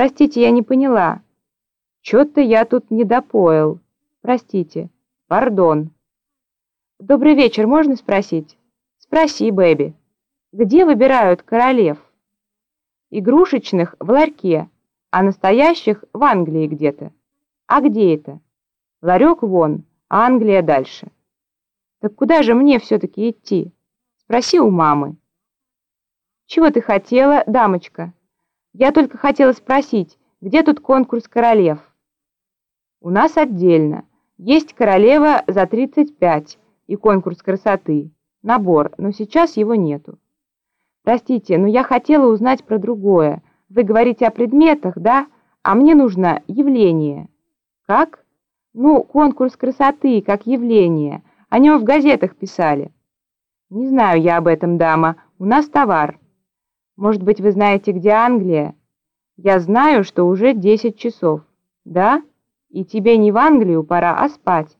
Простите, я не поняла. Чё-то я тут не допоил. Простите. Пардон. Добрый вечер, можно спросить? Спроси, Бэби. Где выбирают королев? Игрушечных в ларьке, а настоящих в Англии где-то. А где это? Ларек вон, а Англия дальше. Так куда же мне все-таки идти? Спроси у мамы. Чего ты хотела, дамочка? Я только хотела спросить, где тут конкурс королев? У нас отдельно. Есть королева за 35 и конкурс красоты. Набор, но сейчас его нету. Простите, но я хотела узнать про другое. Вы говорите о предметах, да? А мне нужно явление. Как? Ну, конкурс красоты, как явление. О нем в газетах писали. Не знаю я об этом, дама. У нас товар. Может быть, вы знаете, где Англия? Я знаю, что уже 10 часов. Да? И тебе не в Англию пора, а спать.